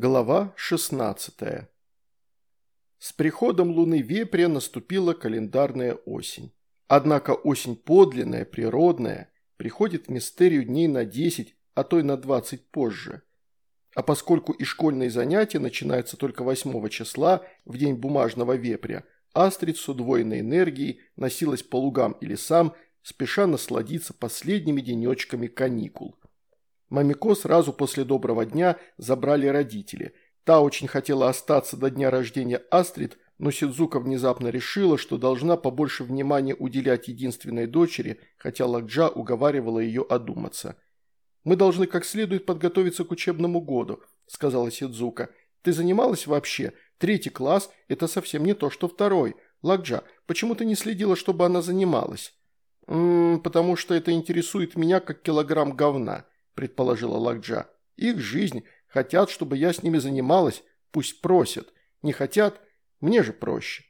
Глава 16 С приходом луны вепря наступила календарная осень. Однако осень подлинная, природная, приходит в мистерию дней на 10, а то и на 20 позже. А поскольку и школьные занятия начинаются только 8 числа, в день бумажного вепря, Астрид с удвоенной энергией носилась по лугам и лесам, спеша насладиться последними денечками каникул. Мамико сразу после доброго дня забрали родители. Та очень хотела остаться до дня рождения Астрид, но Сидзука внезапно решила, что должна побольше внимания уделять единственной дочери, хотя Лакджа уговаривала ее одуматься. «Мы должны как следует подготовиться к учебному году», – сказала Сидзука. «Ты занималась вообще? Третий класс – это совсем не то, что второй. Лакджа, почему ты не следила, чтобы она занималась?» «М -м, «Потому что это интересует меня как килограмм говна», предположила Лакджа. «Их жизнь. Хотят, чтобы я с ними занималась. Пусть просят. Не хотят. Мне же проще».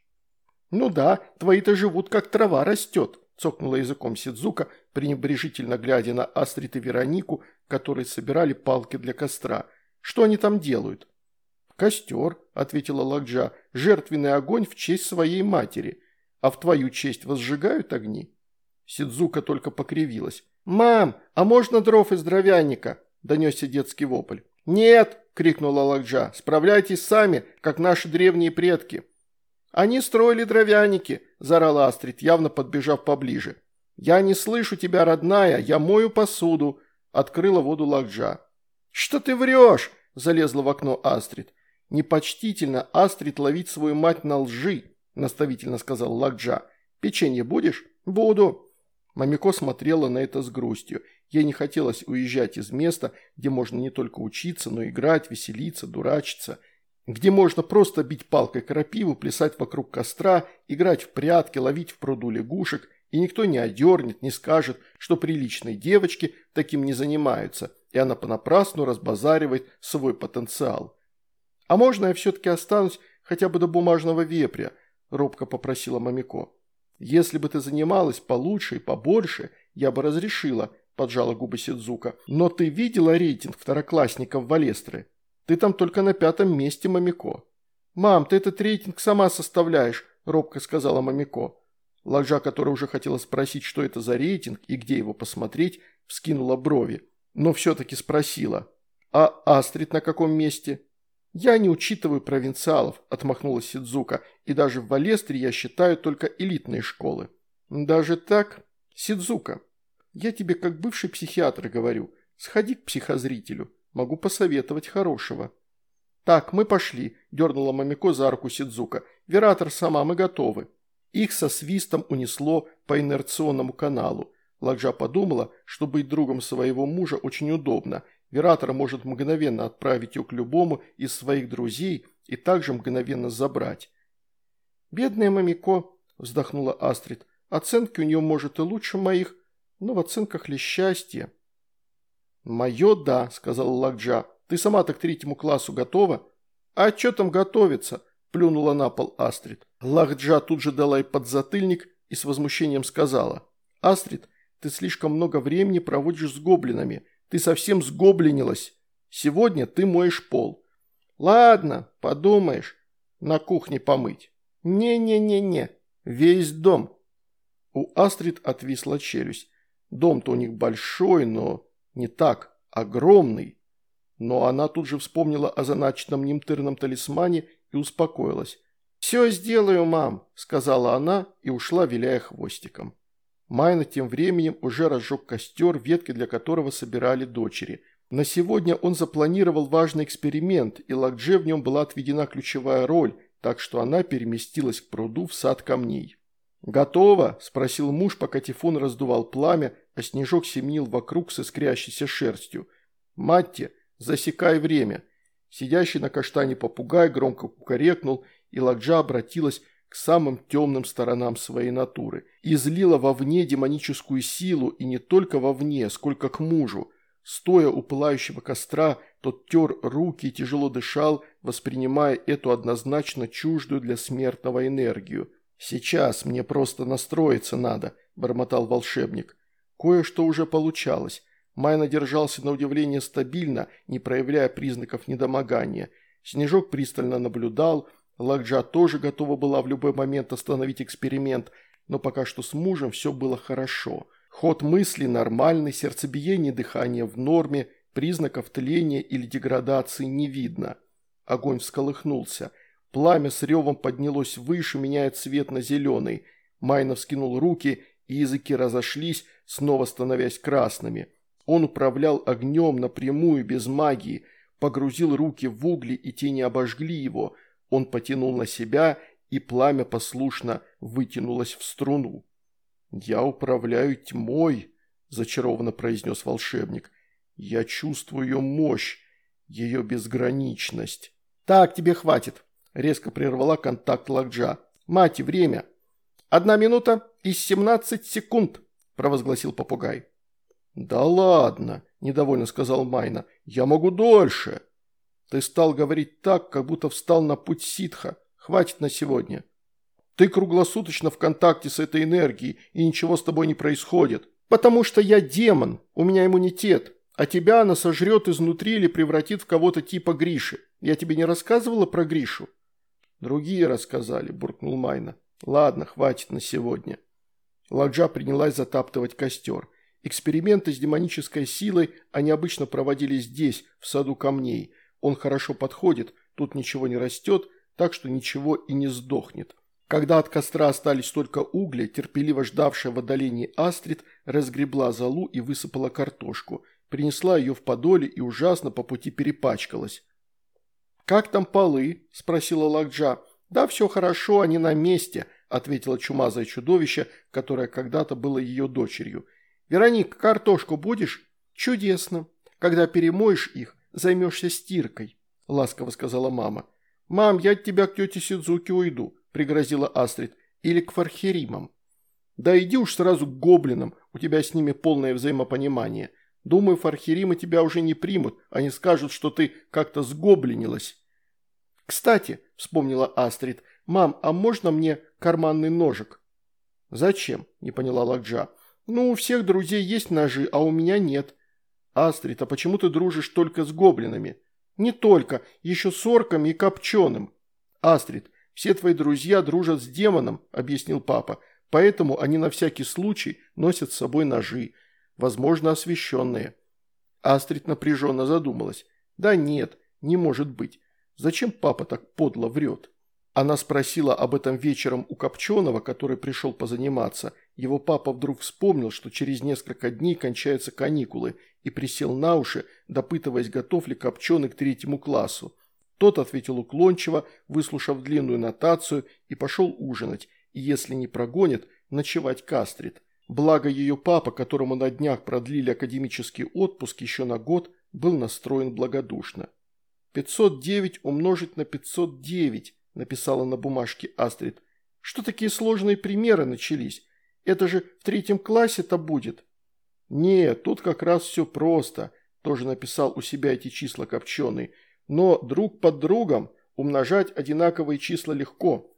«Ну да, твои-то живут, как трава растет», – цокнула языком Сидзука, пренебрежительно глядя на Астрид и Веронику, которые собирали палки для костра. «Что они там делают?» «Костер», – ответила Лакджа, – «жертвенный огонь в честь своей матери. А в твою честь возжигают огни?» Сидзука только покривилась. «Мам, а можно дров из дровяника?» – донесся детский вопль. «Нет!» – крикнула Лакджа. «Справляйтесь сами, как наши древние предки». «Они строили дровяники!» – заорала Астрид, явно подбежав поближе. «Я не слышу тебя, родная, я мою посуду!» – открыла воду Лакджа. «Что ты врешь?» – залезла в окно Астрид. «Непочтительно Астрид ловить свою мать на лжи», – наставительно сказал Лакджа. «Печенье будешь?» «Буду». Мамико смотрела на это с грустью. Ей не хотелось уезжать из места, где можно не только учиться, но и играть, веселиться, дурачиться, где можно просто бить палкой крапиву, плясать вокруг костра, играть в прятки, ловить в пруду лягушек, и никто не одернет, не скажет, что приличные девочки таким не занимаются, и она понапрасну разбазаривает свой потенциал. «А можно я все-таки останусь хотя бы до бумажного вепря?» – робко попросила Мамико. «Если бы ты занималась получше и побольше, я бы разрешила», – поджала губы Сидзука. «Но ты видела рейтинг второклассников Валестры? Ты там только на пятом месте, Мамико». «Мам, ты этот рейтинг сама составляешь», – робко сказала Мамико. Ладжа, которая уже хотела спросить, что это за рейтинг и где его посмотреть, вскинула брови, но все-таки спросила. «А Астрид на каком месте?» «Я не учитываю провинциалов», – отмахнулась Сидзука, «и даже в Валестре я считаю только элитные школы». «Даже так? Сидзука, я тебе как бывший психиатр говорю, сходи к психозрителю, могу посоветовать хорошего». «Так, мы пошли», – дернула Мамико за руку Сидзука. «Вератор сама, мы готовы». Их со свистом унесло по инерционному каналу. Ладжа подумала, что быть другом своего мужа очень удобно – Вератор может мгновенно отправить ее к любому из своих друзей и также мгновенно забрать. «Бедная Мамико», – вздохнула Астрид, – «оценки у нее, может, и лучше моих, но в оценках ли счастье?» «Мое да», – сказала Лакджа. «Ты сама-то к третьему классу готова?» «А что там готовиться?» – плюнула на пол Астрид. Лакджа тут же дала ей подзатыльник и с возмущением сказала. «Астрид, ты слишком много времени проводишь с гоблинами. Ты совсем сгоблинилась. Сегодня ты моешь пол. Ладно, подумаешь, на кухне помыть. Не-не-не-не, весь дом. У Астрид отвисла челюсть. Дом-то у них большой, но не так, огромный. Но она тут же вспомнила о заначенном немтырном талисмане и успокоилась. «Все сделаю, мам», – сказала она и ушла, виляя хвостиком. Майна тем временем уже разжег костер, ветки для которого собирали дочери. На сегодня он запланировал важный эксперимент, и Лакдже в нем была отведена ключевая роль, так что она переместилась к пруду в сад камней. «Готово?» – спросил муж, пока Тифон раздувал пламя, а снежок семнил вокруг с искрящейся шерстью. «Матте, засекай время!» Сидящий на каштане попугай громко кукарекнул, и Лакджа обратилась к самым темным сторонам своей натуры, излила вовне демоническую силу, и не только вовне, сколько к мужу. Стоя у пылающего костра, тот тер руки и тяжело дышал, воспринимая эту однозначно чуждую для смертного энергию. «Сейчас мне просто настроиться надо», – бормотал волшебник. Кое-что уже получалось. Майна держался на удивление стабильно, не проявляя признаков недомогания. Снежок пристально наблюдал, Лакджа тоже готова была в любой момент остановить эксперимент, но пока что с мужем все было хорошо. Ход мысли нормальный, сердцебиение дыхания в норме, признаков тления или деградации не видно. Огонь всколыхнулся. Пламя с ревом поднялось выше, меняя цвет на зеленый. Майна вскинул руки, и языки разошлись, снова становясь красными. Он управлял огнем напрямую, без магии, погрузил руки в угли, и тени обожгли его. Он потянул на себя, и пламя послушно вытянулось в струну. «Я управляю тьмой», – зачарованно произнес волшебник. «Я чувствую ее мощь, ее безграничность». «Так, тебе хватит», – резко прервала контакт Лакджа. «Мать, время!» «Одна минута и семнадцать секунд», – провозгласил попугай. «Да ладно», – недовольно сказал Майна, – «я могу дольше». «Ты стал говорить так, как будто встал на путь ситха. Хватит на сегодня». «Ты круглосуточно в контакте с этой энергией, и ничего с тобой не происходит. Потому что я демон, у меня иммунитет, а тебя она сожрет изнутри или превратит в кого-то типа Гриши. Я тебе не рассказывала про Гришу?» «Другие рассказали», – буркнул Майна. «Ладно, хватит на сегодня». Ладжа принялась затаптывать костер. Эксперименты с демонической силой они обычно проводили здесь, в саду камней. Он хорошо подходит, тут ничего не растет, так что ничего и не сдохнет. Когда от костра остались только угли, терпеливо ждавшая в отдалении Астрид разгребла залу и высыпала картошку. Принесла ее в подоле и ужасно по пути перепачкалась. «Как там полы?» – спросила Лакджа. «Да все хорошо, они на месте», – ответила чумазое чудовище, которое когда-то было ее дочерью – «Вероника, картошку будешь?» «Чудесно. Когда перемоешь их, займешься стиркой», – ласково сказала мама. «Мам, я от тебя к тете Сидзуки уйду», – пригрозила Астрид. «Или к фархеримам». «Да иди уж сразу к гоблинам, у тебя с ними полное взаимопонимание. Думаю, фархеримы тебя уже не примут, они скажут, что ты как-то сгоблинилась». «Кстати», – вспомнила Астрид, – «мам, а можно мне карманный ножик?» «Зачем?» – не поняла Лакджа. «Ну, у всех друзей есть ножи, а у меня нет». «Астрид, а почему ты дружишь только с гоблинами?» «Не только, еще с орками и копченым». «Астрид, все твои друзья дружат с демоном», – объяснил папа, «поэтому они на всякий случай носят с собой ножи, возможно, освещенные». Астрид напряженно задумалась. «Да нет, не может быть. Зачем папа так подло врет?» Она спросила об этом вечером у Копченого, который пришел позаниматься. Его папа вдруг вспомнил, что через несколько дней кончаются каникулы, и присел на уши, допытываясь, готов ли Копченый к третьему классу. Тот ответил уклончиво, выслушав длинную нотацию, и пошел ужинать, и если не прогонит, ночевать кастрит. Благо ее папа, которому на днях продлили академический отпуск еще на год, был настроен благодушно. 509 умножить на 509 написала на бумажке Астрид. «Что такие сложные примеры начались? Это же в третьем классе-то будет». «Нет, тут как раз все просто», – тоже написал у себя эти числа копченый. «Но друг под другом умножать одинаковые числа легко».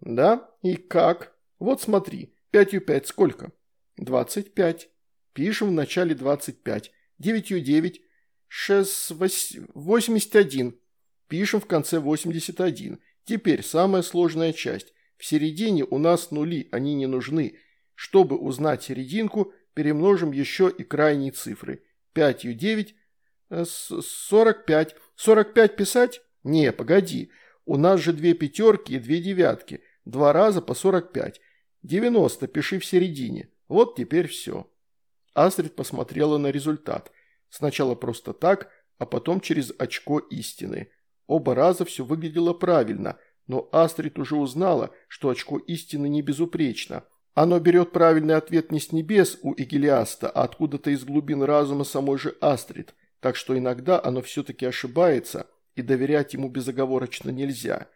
«Да? И как? Вот смотри, пятью пять сколько?» «Двадцать пять. Пишем в начале двадцать пять. Девятью девять. Шесть... Восемьдесят один. Пишем в конце восемьдесят один. Теперь самая сложная часть. В середине у нас нули, они не нужны. Чтобы узнать серединку, перемножим еще и крайние цифры. 5 и 9 – 45. 45 писать? Не, погоди. У нас же две пятерки и две девятки. Два раза по 45. 90 пиши в середине. Вот теперь все. Астрид посмотрела на результат. Сначала просто так, а потом через очко истины. Оба раза все выглядело правильно, но Астрид уже узнала, что очко истины не безупречно. Оно берет правильный ответ не с небес у Игелиаста, а откуда-то из глубин разума самой же Астрид, так что иногда оно все-таки ошибается, и доверять ему безоговорочно нельзя.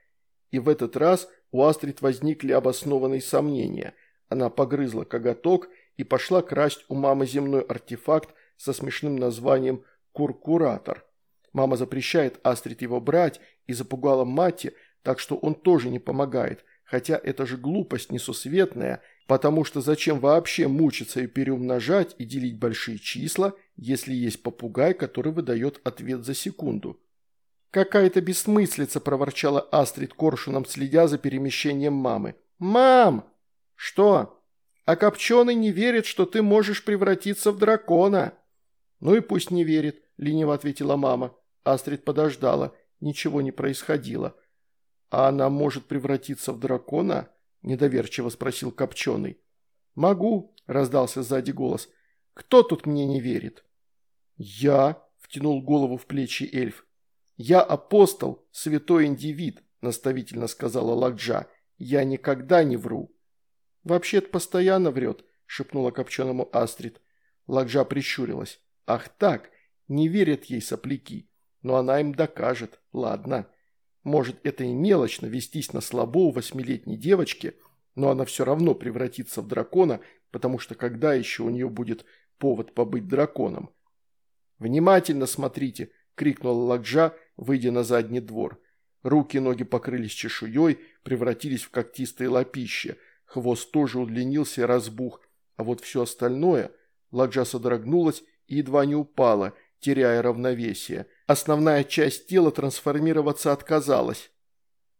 И в этот раз у Астрид возникли обоснованные сомнения. Она погрызла коготок и пошла красть у мамы земной артефакт со смешным названием «Куркуратор». Мама запрещает Астрид его брать и запугала Матти, так что он тоже не помогает, хотя это же глупость несусветная, потому что зачем вообще мучиться и переумножать и делить большие числа, если есть попугай, который выдает ответ за секунду. «Какая-то бессмыслица!» – проворчала Астрид коршуном, следя за перемещением мамы. «Мам!» «Что?» «А Копченый не верит, что ты можешь превратиться в дракона!» «Ну и пусть не верит», – лениво ответила мама. Астрид подождала. Ничего не происходило. «А она может превратиться в дракона?» – недоверчиво спросил Копченый. «Могу», – раздался сзади голос. «Кто тут мне не верит?» «Я», – втянул голову в плечи эльф. «Я апостол, святой индивид», – наставительно сказала Лакджа. «Я никогда не вру». «Вообще-то постоянно врет», – шепнула копченому Астрид. Лакджа прищурилась. «Ах так, не верят ей сопляки. Но она им докажет. Ладно. Может, это и мелочно вестись на слабо восьмилетней девочки, но она все равно превратится в дракона, потому что когда еще у нее будет повод побыть драконом? «Внимательно смотрите!» – крикнула Ладжа, выйдя на задний двор. Руки и ноги покрылись чешуей, превратились в когтистые лапища. Хвост тоже удлинился и разбух, а вот все остальное... Ладжа содрогнулась и едва не упала, теряя равновесие. Основная часть тела трансформироваться отказалась.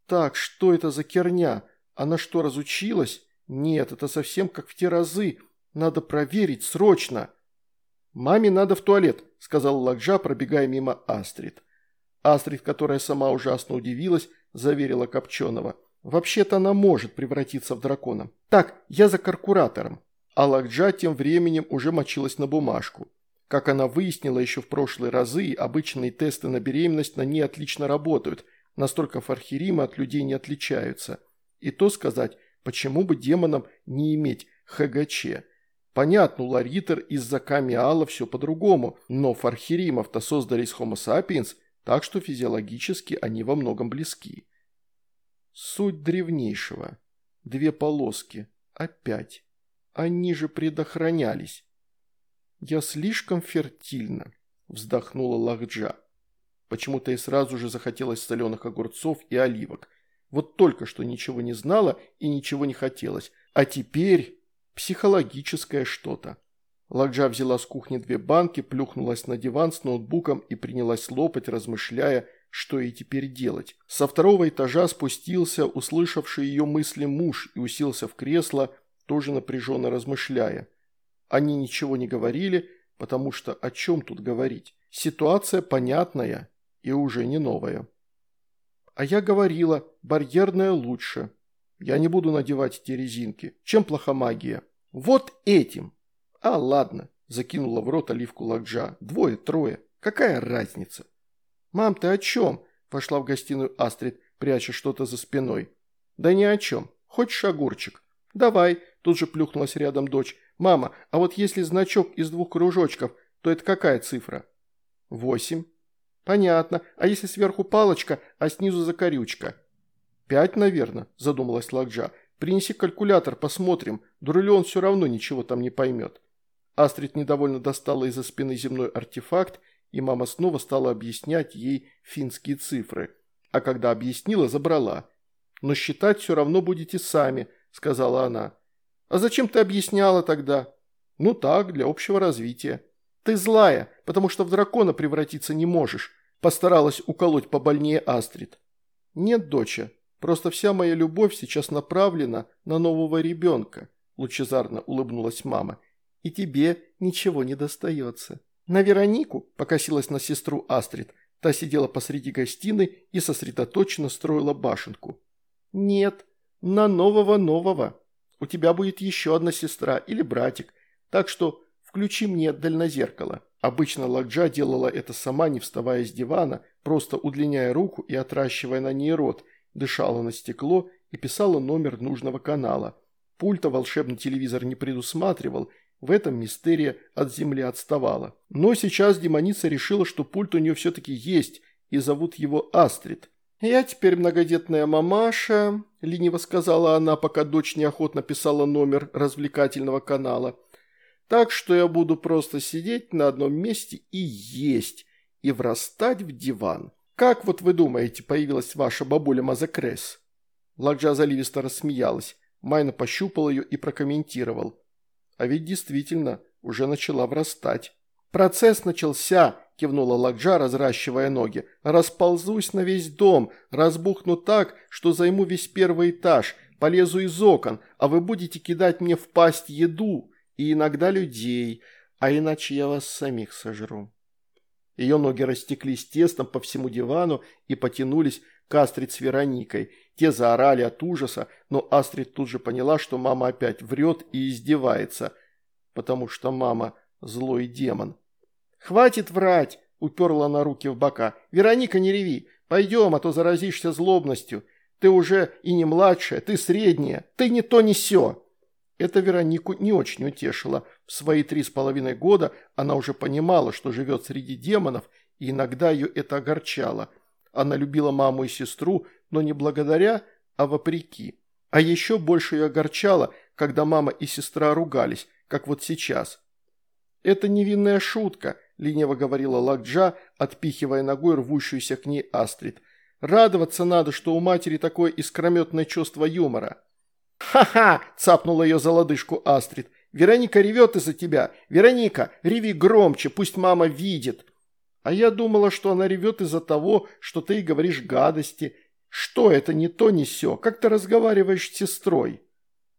«Так, что это за керня? Она что, разучилась? Нет, это совсем как в те разы. Надо проверить, срочно!» «Маме надо в туалет», – сказал Лакжа, пробегая мимо Астрид. Астрид, которая сама ужасно удивилась, заверила Копченого. «Вообще-то она может превратиться в дракона. Так, я за каркуратором». А Лакджа тем временем уже мочилась на бумажку. Как она выяснила еще в прошлые разы, обычные тесты на беременность на ней отлично работают, настолько фархиримы от людей не отличаются. И то сказать, почему бы демонам не иметь ХГЧ? Понятно, Ларитер из-за Камиала все по-другому, но фархиримов-то создались Homo sapiens, так что физиологически они во многом близки. Суть древнейшего. Две полоски. Опять. Они же предохранялись. «Я слишком фертильна», – вздохнула Лахджа. Почему-то и сразу же захотелось соленых огурцов и оливок. Вот только что ничего не знала и ничего не хотелось. А теперь психологическое что-то. Лакджа взяла с кухни две банки, плюхнулась на диван с ноутбуком и принялась лопать, размышляя, что ей теперь делать. Со второго этажа спустился услышавший ее мысли муж и уселся в кресло, тоже напряженно размышляя. Они ничего не говорили, потому что о чем тут говорить? Ситуация понятная и уже не новая. А я говорила, барьерная лучше. Я не буду надевать эти резинки. Чем плоха магия? Вот этим. А, ладно, закинула в рот оливку Лакджа. Двое, трое. Какая разница? Мам, ты о чем? Вошла в гостиную Астрид, пряча что-то за спиной. Да ни о чем. Хочешь огурчик? Давай, тут же плюхнулась рядом дочь. Мама, а вот если значок из двух кружочков, то это какая цифра? Восемь. Понятно. А если сверху палочка, а снизу закорючка? Пять, наверное, задумалась Лакджа. Принеси калькулятор, посмотрим. Дурылен все равно ничего там не поймет. Астрид недовольно достала из-за спины земной артефакт, и мама снова стала объяснять ей финские цифры. А когда объяснила, забрала. «Но считать все равно будете сами», – сказала она. «А зачем ты объясняла тогда?» «Ну так, для общего развития». «Ты злая, потому что в дракона превратиться не можешь», – постаралась уколоть побольнее Астрид. «Нет, доча, просто вся моя любовь сейчас направлена на нового ребенка», – лучезарно улыбнулась мама. «И тебе ничего не достается». «На Веронику?» – покосилась на сестру Астрид. Та сидела посреди гостиной и сосредоточенно строила башенку. «Нет, на нового-нового. У тебя будет еще одна сестра или братик, так что включи мне дальнозеркало». Обычно Лакджа делала это сама, не вставая с дивана, просто удлиняя руку и отращивая на ней рот, дышала на стекло и писала номер нужного канала. Пульта волшебный телевизор не предусматривал, в этом мистерия от земли отставала. Но сейчас демоница решила, что пульт у нее все-таки есть, и зовут его Астрид. «Я теперь многодетная мамаша», – лениво сказала она, пока дочь неохотно писала номер развлекательного канала. «Так что я буду просто сидеть на одном месте и есть, и врастать в диван. Как вот вы думаете, появилась ваша бабуля Мазакрес?» Ладжа заливисто рассмеялась. Майна пощупал ее и прокомментировал. «А ведь действительно уже начала врастать». «Процесс начался», – кивнула Лакджа, разращивая ноги. «Расползусь на весь дом, разбухну так, что займу весь первый этаж, полезу из окон, а вы будете кидать мне в пасть еду и иногда людей, а иначе я вас самих сожру». Ее ноги растеклись тестом по всему дивану и потянулись к Астрид с Вероникой. Те заорали от ужаса, но Астрид тут же поняла, что мама опять врет и издевается, потому что мама злой демон. «Хватит врать!» – уперла она руки в бока. «Вероника, не реви! Пойдем, а то заразишься злобностью. Ты уже и не младшая, ты средняя, ты не то не сё!» Это Веронику не очень утешило. В свои три с половиной года она уже понимала, что живет среди демонов, и иногда ее это огорчало. Она любила маму и сестру, но не благодаря, а вопреки. А еще больше ее огорчало, когда мама и сестра ругались, как вот сейчас. «Это невинная шутка», – лениво говорила Лакджа, отпихивая ногой рвущуюся к ней Астрид. «Радоваться надо, что у матери такое искрометное чувство юмора». «Ха-ха!» – цапнула ее за лодыжку Астрид. «Вероника ревет из-за тебя. Вероника, реви громче, пусть мама видит». «А я думала, что она ревет из-за того, что ты говоришь гадости. Что это не то, не сё? Как ты разговариваешь с сестрой?»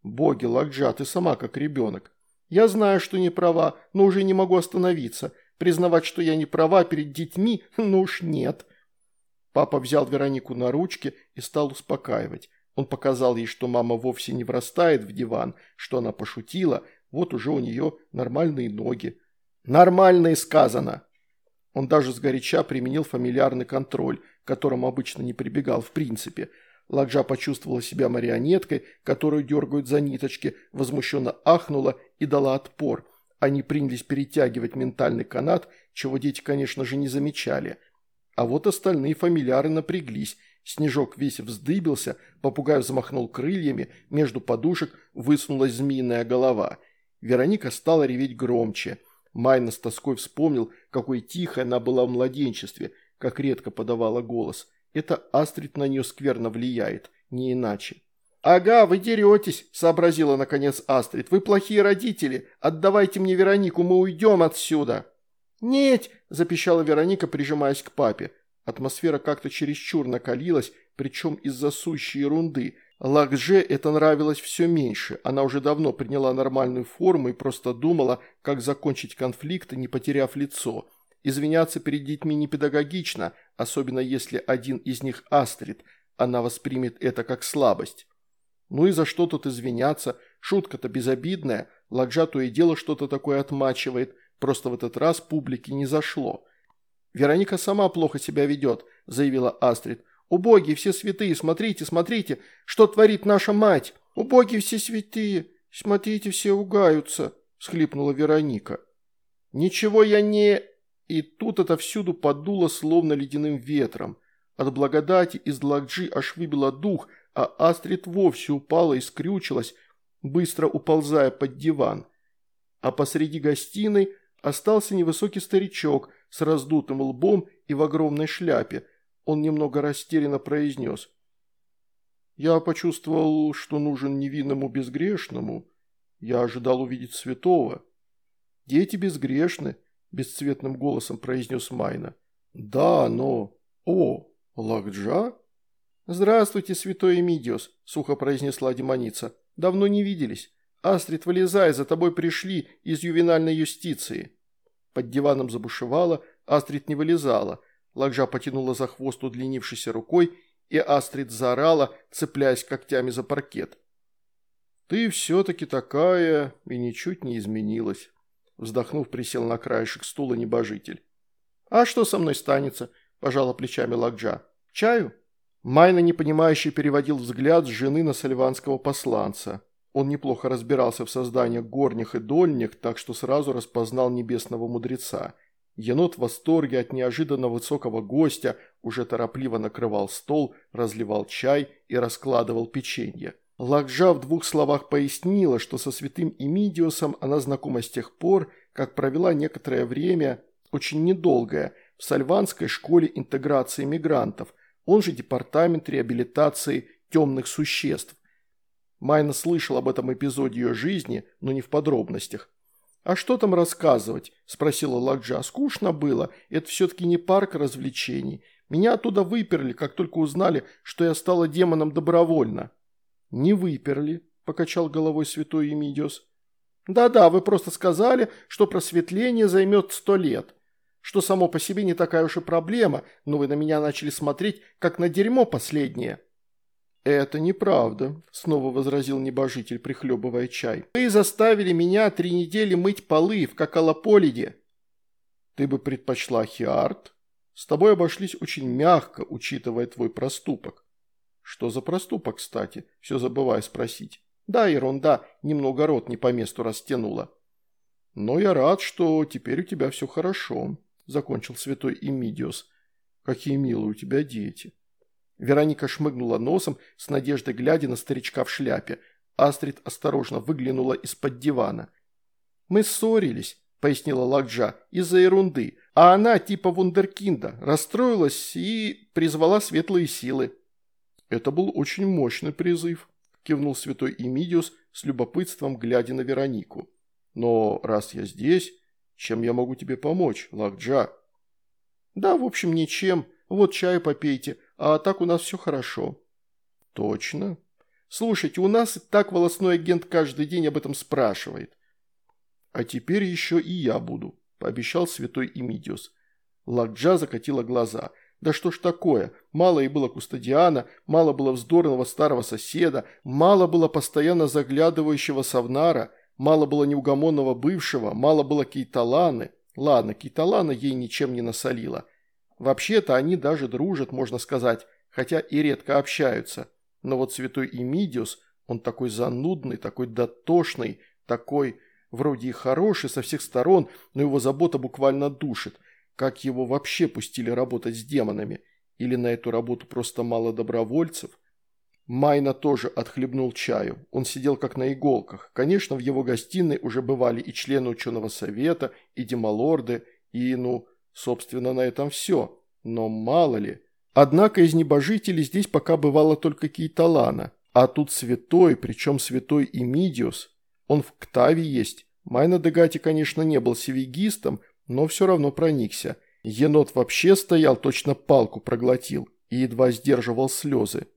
«Боги, Лакджа, ты сама как ребенок. Я знаю, что не права, но уже не могу остановиться. Признавать, что я не права перед детьми, ну уж нет. Папа взял Веронику на ручки и стал успокаивать. Он показал ей, что мама вовсе не врастает в диван, что она пошутила, вот уже у нее нормальные ноги. «Нормальные сказано!» Он даже сгоряча применил фамильярный контроль, к которому обычно не прибегал в принципе – Ладжа почувствовала себя марионеткой, которую дергают за ниточки, возмущенно ахнула и дала отпор. Они принялись перетягивать ментальный канат, чего дети, конечно же, не замечали. А вот остальные фамильяры напряглись. Снежок весь вздыбился, попугай взмахнул крыльями, между подушек высунулась змеиная голова. Вероника стала реветь громче. Майна с тоской вспомнил, какой тихой она была в младенчестве, как редко подавала голос – это Астрид на нее скверно влияет, не иначе. «Ага, вы деретесь», – сообразила наконец Астрид. «Вы плохие родители. Отдавайте мне Веронику, мы уйдем отсюда». «Нет», – запищала Вероника, прижимаясь к папе. Атмосфера как-то чересчур накалилась, причем из-за сущей ерунды. Лакже это нравилось все меньше. Она уже давно приняла нормальную форму и просто думала, как закончить конфликт, не потеряв лицо. Извиняться перед детьми не педагогично, особенно если один из них Астрид, она воспримет это как слабость. Ну и за что тут извиняться, шутка-то безобидная, Ладжа то и дело что-то такое отмачивает, просто в этот раз публике не зашло. «Вероника сама плохо себя ведет», – заявила Астрид. «Убогие все святые, смотрите, смотрите, что творит наша мать! Убогие все святые, смотрите, все угаются», – всхлипнула Вероника. «Ничего я не...» И тут это всюду подуло словно ледяным ветром. От благодати из Ладжи аж выбило дух, а Астрид вовсе упала и скрючилась, быстро уползая под диван. А посреди гостиной остался невысокий старичок с раздутым лбом и в огромной шляпе. Он немного растерянно произнес. «Я почувствовал, что нужен невинному безгрешному. Я ожидал увидеть святого. Дети безгрешны, – бесцветным голосом произнес Майна. «Да, но... О, Лакджа?» «Здравствуйте, святой Эмидиос», – сухо произнесла демоница. «Давно не виделись. Астрид, вылезай, за тобой пришли из ювенальной юстиции». Под диваном забушевала, Астрид не вылезала. Лакджа потянула за хвост удлинившейся рукой, и Астрид заорала, цепляясь когтями за паркет. «Ты все-таки такая и ничуть не изменилась». Вздохнув, присел на краешек стула небожитель. «А что со мной станется?» – пожала плечами Лакджа. «Чаю?» Майна, непонимающе, переводил взгляд с жены на сальванского посланца. Он неплохо разбирался в созданиях горних и дольних, так что сразу распознал небесного мудреца. Енот в восторге от неожиданно высокого гостя уже торопливо накрывал стол, разливал чай и раскладывал печенье. Лакжа в двух словах пояснила, что со святым Эмидиосом она знакома с тех пор, как провела некоторое время, очень недолгое, в Сальванской школе интеграции мигрантов, он же департамент реабилитации темных существ. Майна слышал об этом эпизоде ее жизни, но не в подробностях. «А что там рассказывать?» – спросила Ладжа. «Скучно было. Это все-таки не парк развлечений. Меня оттуда выперли, как только узнали, что я стала демоном добровольно». «Не выперли», – покачал головой святой Емидиус. «Да-да, вы просто сказали, что просветление займет сто лет, что само по себе не такая уж и проблема, но вы на меня начали смотреть, как на дерьмо последнее». «Это неправда», – снова возразил небожитель, прихлебывая чай. «Вы заставили меня три недели мыть полы в Какалополиде». «Ты бы предпочла Хиарт? С тобой обошлись очень мягко, учитывая твой проступок». «Что за проступок, кстати?» – все забываю спросить. «Да, ерунда, немного рот не по месту растянула». «Но я рад, что теперь у тебя все хорошо», – закончил святой Эмидиус. «Какие милые у тебя дети». Вероника шмыгнула носом, с надеждой глядя на старичка в шляпе. Астрид осторожно выглянула из-под дивана. «Мы ссорились», – пояснила Лакджа, – «из-за ерунды. А она, типа вундеркинда, расстроилась и призвала светлые силы». «Это был очень мощный призыв», – кивнул святой Эмидиус с любопытством, глядя на Веронику. «Но раз я здесь, чем я могу тебе помочь, Лакджа?» «Да, в общем, ничем. Вот чаю попейте, а так у нас все хорошо». «Точно?» «Слушайте, у нас и так волосной агент каждый день об этом спрашивает». «А теперь еще и я буду», – пообещал святой Эмидиус. Лакджа закатила глаза. «Да что ж такое? Мало и было Кустадиана, мало было вздорного старого соседа, мало было постоянно заглядывающего Савнара, мало было неугомонного бывшего, мало было Кейталаны. Ладно, Кейталана ей ничем не насолила. Вообще-то они даже дружат, можно сказать, хотя и редко общаются. Но вот святой Эмидиус, он такой занудный, такой дотошный, такой вроде и хороший со всех сторон, но его забота буквально душит. Как его вообще пустили работать с демонами? Или на эту работу просто мало добровольцев? Майна тоже отхлебнул чаю. Он сидел как на иголках. Конечно, в его гостиной уже бывали и члены ученого совета, и демалорды, и, ну, Собственно, на этом все. Но мало ли. Однако из небожителей здесь пока бывало только Кейталана. А тут святой, причем святой Эмидиус. Он в Ктаве есть. Майна Дегати, конечно, не был севигистом, но все равно проникся. Енот вообще стоял, точно палку проглотил и едва сдерживал слезы.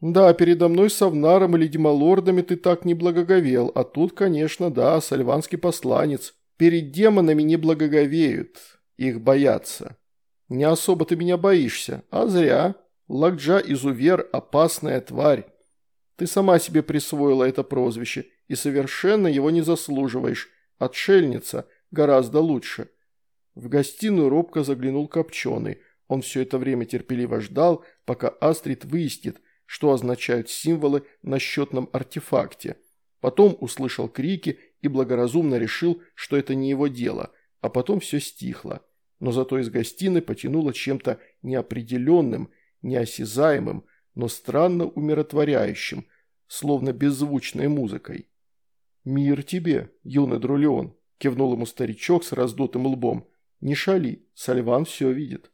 «Да, передо мной с Авнаром или Демалордами ты так не благоговел, а тут, конечно, да, сальванский посланец. Перед демонами не благоговеют, их боятся. Не особо ты меня боишься, а зря. Лакджа изувер – опасная тварь. Ты сама себе присвоила это прозвище и совершенно его не заслуживаешь. Отшельница гораздо лучше. В гостиную робко заглянул Копченый. Он все это время терпеливо ждал, пока Астрид выяснит, что означают символы на счетном артефакте. Потом услышал крики и благоразумно решил, что это не его дело, а потом все стихло но зато из гостиной потянуло чем-то неопределенным, неосязаемым, но странно умиротворяющим, словно беззвучной музыкой. «Мир тебе, юный друлеон!» – кивнул ему старичок с раздутым лбом. «Не шали, Сальван все видит».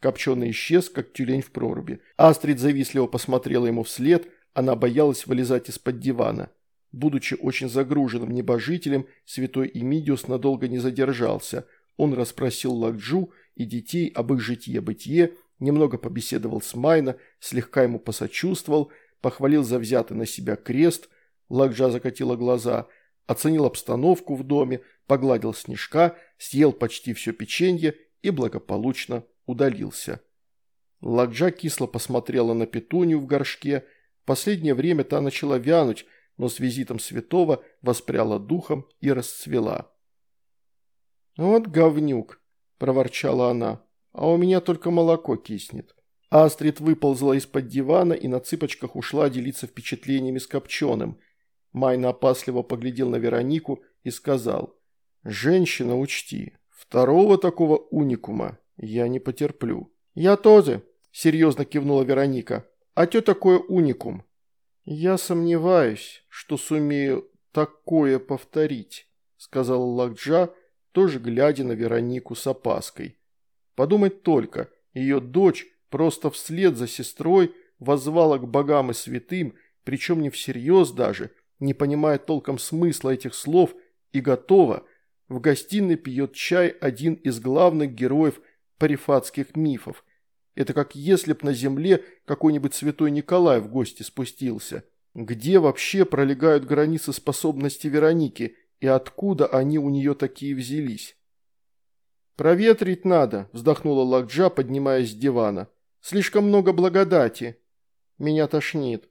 Копченый исчез, как тюлень в проруби. Астрид завистливо посмотрела ему вслед, она боялась вылезать из-под дивана. Будучи очень загруженным небожителем, святой Эмидиус надолго не задержался – он расспросил Лакджу и детей об их житье-бытие, немного побеседовал с Майна, слегка ему посочувствовал, похвалил за взятый на себя крест, Лакджа закатила глаза, оценил обстановку в доме, погладил снежка, съел почти все печенье и благополучно удалился. Лакджа кисло посмотрела на петунью в горшке, последнее время та начала вянуть, но с визитом святого воспряла духом и расцвела. «Вот говнюк», – проворчала она, – «а у меня только молоко киснет». Астрид выползла из-под дивана и на цыпочках ушла делиться впечатлениями с Копченым. Майна опасливо поглядел на Веронику и сказал, «Женщина, учти, второго такого уникума я не потерплю». «Я тоже», – серьезно кивнула Вероника. «А что такое уникум?» «Я сомневаюсь, что сумею такое повторить», – сказала Лакджа, – тоже глядя на Веронику с опаской. Подумать только, ее дочь просто вслед за сестрой воззвала к богам и святым, причем не всерьез даже, не понимая толком смысла этих слов, и готова, в гостиной пьет чай один из главных героев парифатских мифов. Это как если б на земле какой-нибудь святой Николай в гости спустился. Где вообще пролегают границы способности Вероники и откуда они у нее такие взялись? «Проветрить надо», – вздохнула Лакджа, поднимаясь с дивана. «Слишком много благодати. Меня тошнит».